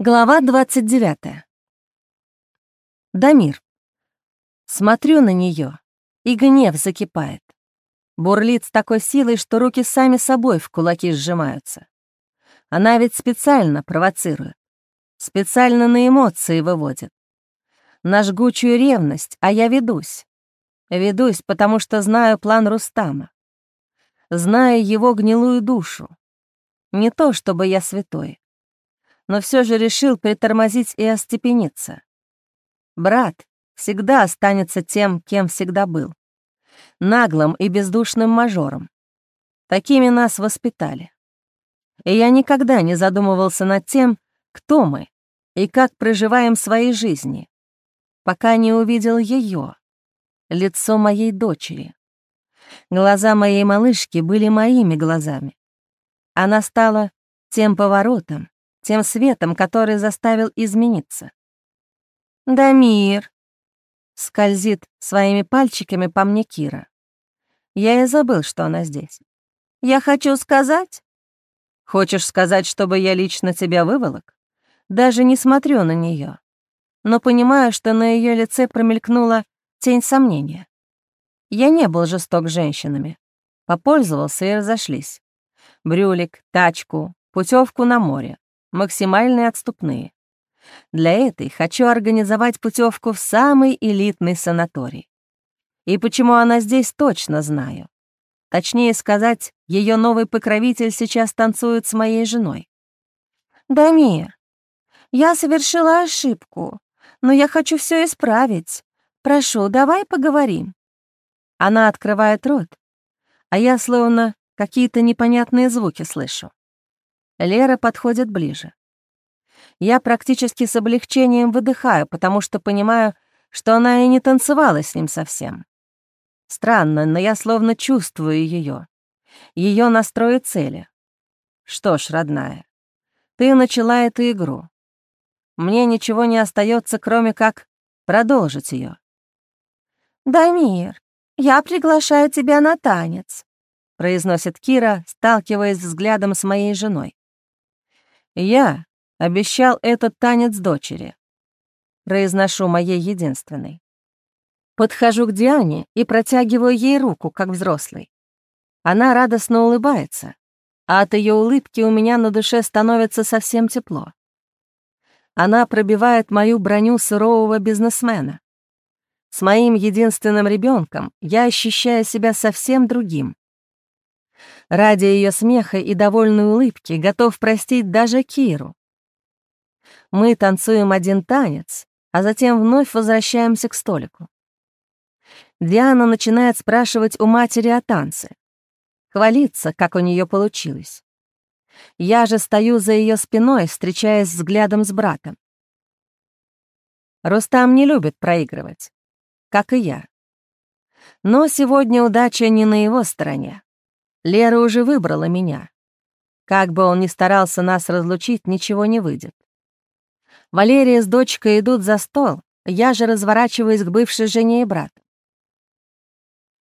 Глава 29. Дамир. Смотрю на нее, и гнев закипает. Бурлит с такой силой, что руки сами собой в кулаки сжимаются. Она ведь специально провоцирует, специально на эмоции выводит. На жгучую ревность, а я ведусь. Ведусь, потому что знаю план Рустама. Знаю его гнилую душу. Не то, чтобы я святой но все же решил притормозить и остепениться. Брат всегда останется тем, кем всегда был. Наглым и бездушным мажором. Такими нас воспитали. И я никогда не задумывался над тем, кто мы и как проживаем свои жизни, пока не увидел ее, лицо моей дочери. Глаза моей малышки были моими глазами. Она стала тем поворотом, тем светом, который заставил измениться. «Дамир!» — скользит своими пальчиками по мне Кира. Я и забыл, что она здесь. «Я хочу сказать...» «Хочешь сказать, чтобы я лично тебя выволок?» Даже не смотрю на нее, но понимаю, что на ее лице промелькнула тень сомнения. Я не был жесток с женщинами. Попользовался и разошлись. Брюлик, тачку, путевку на море максимальные отступные. Для этой хочу организовать путевку в самый элитный санаторий. И почему она здесь, точно знаю. Точнее сказать, ее новый покровитель сейчас танцует с моей женой. «Дамир, я совершила ошибку, но я хочу все исправить. Прошу, давай поговорим». Она открывает рот, а я словно какие-то непонятные звуки слышу. Лера подходит ближе. Я практически с облегчением выдыхаю, потому что понимаю, что она и не танцевала с ним совсем. Странно, но я словно чувствую ее, ее настрой и цели. Что ж, родная, ты начала эту игру. Мне ничего не остается, кроме как продолжить ее. «Дамир, я приглашаю тебя на танец», — произносит Кира, сталкиваясь взглядом с моей женой. Я обещал этот танец дочери. Произношу моей единственной. Подхожу к Диане и протягиваю ей руку, как взрослый. Она радостно улыбается, а от ее улыбки у меня на душе становится совсем тепло. Она пробивает мою броню сурового бизнесмена. С моим единственным ребенком я ощущаю себя совсем другим. Ради ее смеха и довольной улыбки готов простить даже Киру. Мы танцуем один танец, а затем вновь возвращаемся к столику. Диана начинает спрашивать у матери о танце. Хвалиться, как у нее получилось. Я же стою за ее спиной, встречаясь взглядом с братом. Рустам не любит проигрывать, как и я. Но сегодня удача не на его стороне. Лера уже выбрала меня. Как бы он ни старался нас разлучить, ничего не выйдет. Валерия с дочкой идут за стол, я же разворачиваюсь к бывшей жене и брату.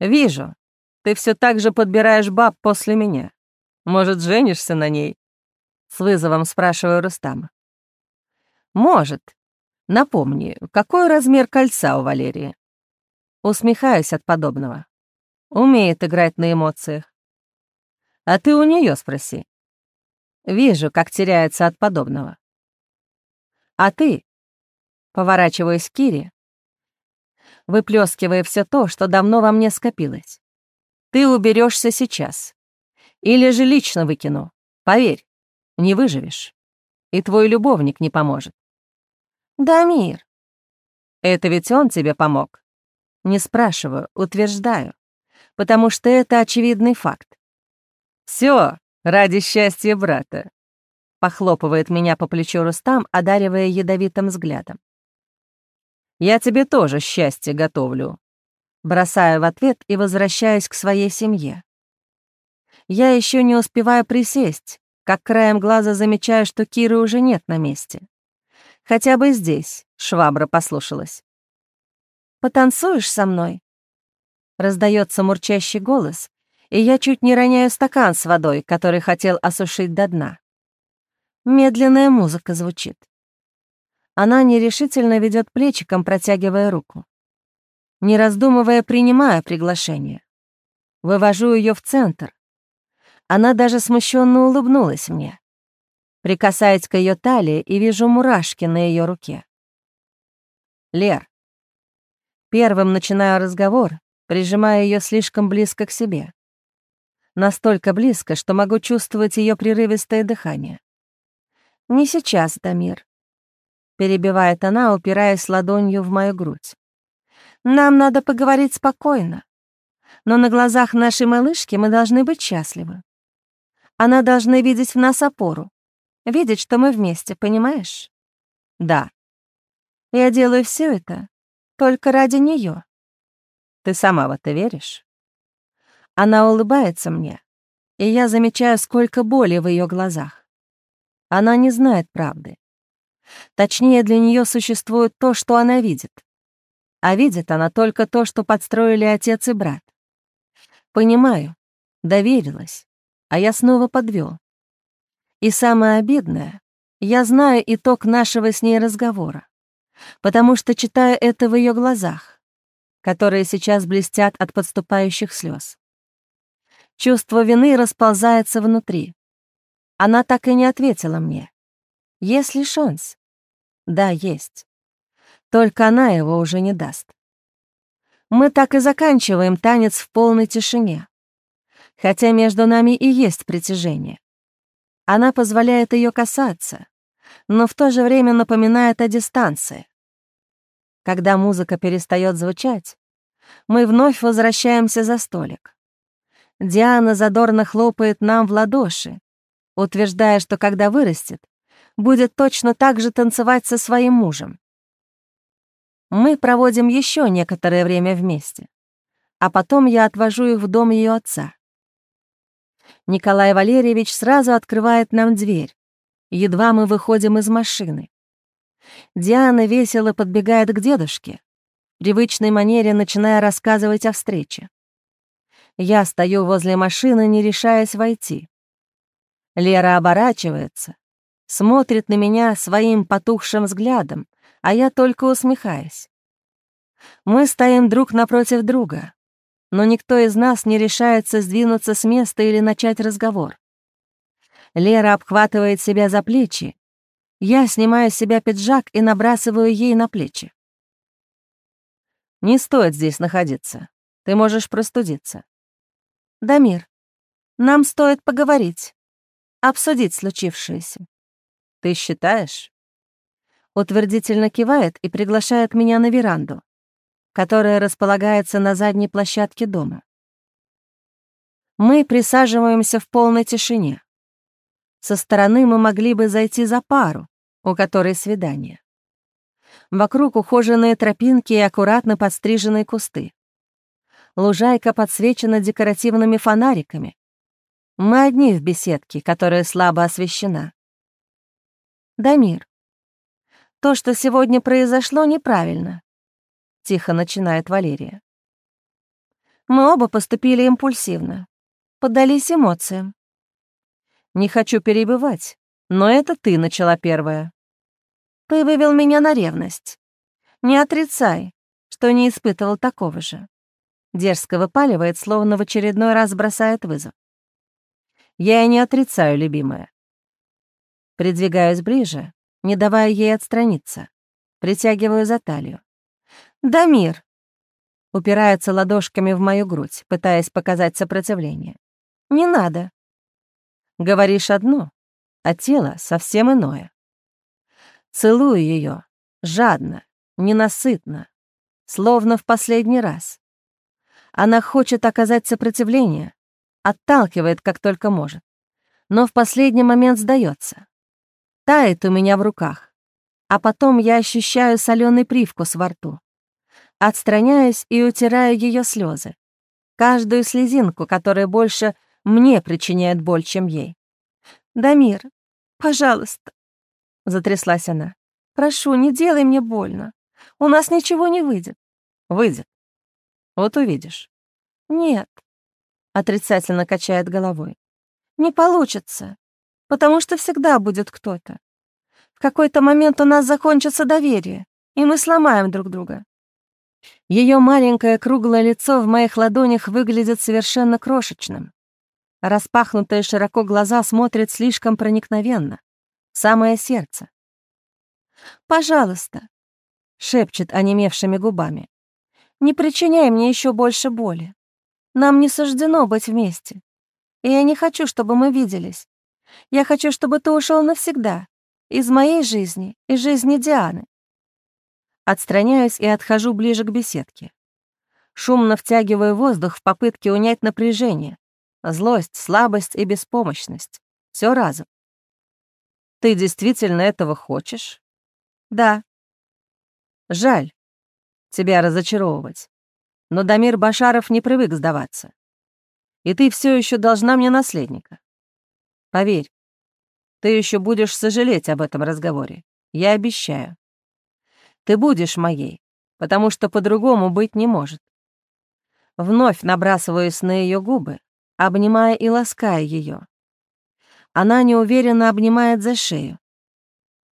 «Вижу, ты все так же подбираешь баб после меня. Может, женишься на ней?» С вызовом спрашиваю Рустама. «Может. Напомни, какой размер кольца у Валерии?» Усмехаюсь от подобного. Умеет играть на эмоциях. А ты у нее спроси. Вижу, как теряется от подобного. А ты, поворачиваясь к Кире, выплескивая все то, что давно во мне скопилось, ты уберешься сейчас. Или же лично выкину. Поверь, не выживешь. И твой любовник не поможет. Дамир. Это ведь он тебе помог. Не спрашиваю, утверждаю, потому что это очевидный факт. Все ради счастья брата», — похлопывает меня по плечу Рустам, одаривая ядовитым взглядом. «Я тебе тоже счастье готовлю», — бросаю в ответ и возвращаюсь к своей семье. Я еще не успеваю присесть, как краем глаза замечаю, что Киры уже нет на месте. Хотя бы здесь швабра послушалась. «Потанцуешь со мной?» Раздается мурчащий голос, и я чуть не роняю стакан с водой, который хотел осушить до дна. Медленная музыка звучит. Она нерешительно ведет плечиком, протягивая руку. Не раздумывая, принимаю приглашение. Вывожу ее в центр. Она даже смущенно улыбнулась мне. Прикасаюсь к ее талии и вижу мурашки на ее руке. Лер. Первым начинаю разговор, прижимая ее слишком близко к себе. Настолько близко, что могу чувствовать ее прерывистое дыхание. «Не сейчас, Дамир», — перебивает она, упираясь ладонью в мою грудь. Нам надо поговорить спокойно. Но на глазах нашей малышки мы должны быть счастливы. Она должна видеть в нас опору. Видеть, что мы вместе, понимаешь? Да. Я делаю все это только ради нее. Ты сама в это веришь? Она улыбается мне, и я замечаю, сколько боли в ее глазах. Она не знает правды. Точнее, для нее существует то, что она видит а видит она только то, что подстроили отец и брат. Понимаю, доверилась, а я снова подвел. И самое обидное, я знаю итог нашего с ней разговора, потому что читаю это в ее глазах, которые сейчас блестят от подступающих слез. Чувство вины расползается внутри. Она так и не ответила мне. Есть ли шанс? Да, есть. Только она его уже не даст. Мы так и заканчиваем танец в полной тишине, хотя между нами и есть притяжение. Она позволяет ее касаться, но в то же время напоминает о дистанции. Когда музыка перестает звучать, мы вновь возвращаемся за столик. Диана задорно хлопает нам в ладоши, утверждая, что когда вырастет, будет точно так же танцевать со своим мужем. Мы проводим еще некоторое время вместе, а потом я отвожу их в дом ее отца. Николай Валерьевич сразу открывает нам дверь, едва мы выходим из машины. Диана весело подбегает к дедушке, привычной манере начиная рассказывать о встрече. Я стою возле машины, не решаясь войти. Лера оборачивается, смотрит на меня своим потухшим взглядом, а я только усмехаюсь. Мы стоим друг напротив друга, но никто из нас не решается сдвинуться с места или начать разговор. Лера обхватывает себя за плечи. Я снимаю с себя пиджак и набрасываю ей на плечи. «Не стоит здесь находиться. Ты можешь простудиться». «Дамир, нам стоит поговорить, обсудить случившееся». «Ты считаешь?» утвердительно кивает и приглашает меня на веранду, которая располагается на задней площадке дома. Мы присаживаемся в полной тишине. Со стороны мы могли бы зайти за пару, у которой свидание. Вокруг ухоженные тропинки и аккуратно подстриженные кусты. Лужайка подсвечена декоративными фонариками. Мы одни в беседке, которая слабо освещена. Дамир, то, что сегодня произошло, неправильно», — тихо начинает Валерия. «Мы оба поступили импульсивно, поддались эмоциям. Не хочу перебивать, но это ты начала первая. Ты вывел меня на ревность. Не отрицай, что не испытывал такого же. Дерзко выпаливает, словно в очередной раз бросает вызов. Я и не отрицаю, любимая. Придвигаюсь ближе, не давая ей отстраниться. Притягиваю за талию. «Дамир!» Упирается ладошками в мою грудь, пытаясь показать сопротивление. «Не надо!» Говоришь одно, а тело совсем иное. Целую ее, жадно, ненасытно, словно в последний раз. Она хочет оказать сопротивление, отталкивает, как только может, но в последний момент сдается тает у меня в руках, а потом я ощущаю соленый привкус во рту. Отстраняюсь и утираю ее слезы, каждую слезинку, которая больше мне причиняет боль, чем ей. «Дамир, пожалуйста», — затряслась она, — «прошу, не делай мне больно. У нас ничего не выйдет». «Выйдет. Вот увидишь». «Нет», — отрицательно качает головой. «Не получится потому что всегда будет кто-то. В какой-то момент у нас закончится доверие, и мы сломаем друг друга. Ее маленькое круглое лицо в моих ладонях выглядит совершенно крошечным. Распахнутые широко глаза смотрят слишком проникновенно, самое сердце. «Пожалуйста», — шепчет онемевшими губами, «не причиняй мне еще больше боли. Нам не суждено быть вместе, и я не хочу, чтобы мы виделись. Я хочу, чтобы ты ушел навсегда, из моей жизни и жизни Дианы. Отстраняюсь и отхожу ближе к беседке. Шумно втягиваю воздух в попытке унять напряжение, злость, слабость и беспомощность. Все разом. Ты действительно этого хочешь? Да. Жаль тебя разочаровывать, но Дамир Башаров не привык сдаваться. И ты все еще должна мне наследника. Поверь, ты еще будешь сожалеть об этом разговоре. Я обещаю. Ты будешь моей, потому что по-другому быть не может. Вновь набрасываюсь на ее губы, обнимая и лаская ее. Она неуверенно обнимает за шею.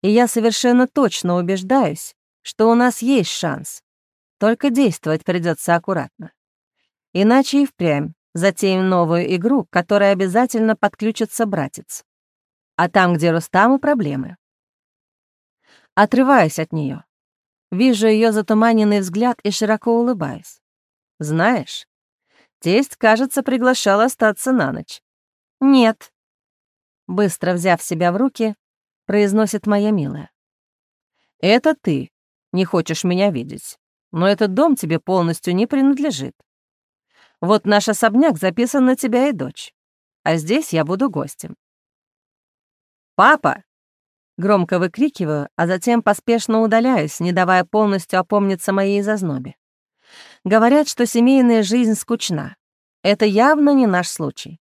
И я совершенно точно убеждаюсь, что у нас есть шанс. Только действовать придется аккуратно. Иначе и впрямь затеем новую игру, к которой обязательно подключится братец. А там, где Рустаму, проблемы. Отрываюсь от нее, Вижу ее затуманенный взгляд и широко улыбаюсь. Знаешь, тесть, кажется, приглашал остаться на ночь. Нет. Быстро взяв себя в руки, произносит моя милая. Это ты не хочешь меня видеть, но этот дом тебе полностью не принадлежит. Вот наш особняк записан на тебя и дочь, а здесь я буду гостем. «Папа!» Громко выкрикиваю, а затем поспешно удаляюсь, не давая полностью опомниться моей зазнобе. Говорят, что семейная жизнь скучна. Это явно не наш случай.